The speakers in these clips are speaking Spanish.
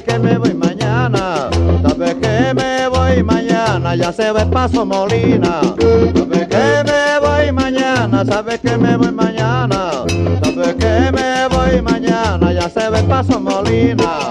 Sabes que me voy mañana. Sabes que me voy mañana, ya se ve paso Molina. Sabes que me voy mañana, sabes que me voy mañana. Sabes que me voy mañana, ya se ve paso Molina.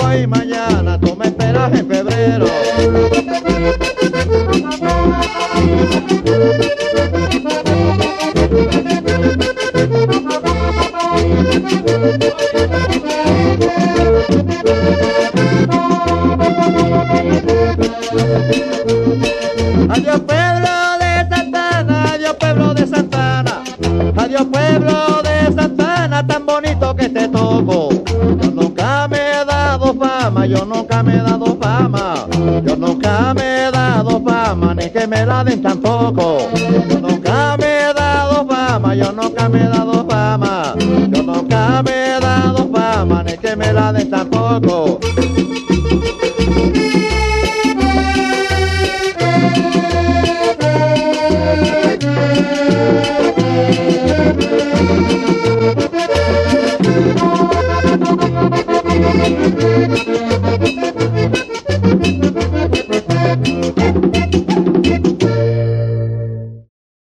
voy mañana, tú me esperas en febrero. Adiós pueblo de Santana, adiós pueblo de Santana, adiós pueblo de Santana, tan bonito que te toco. Yo nunca me he dado fama, yo nunca me he dado fama, ni que me la den tampoco.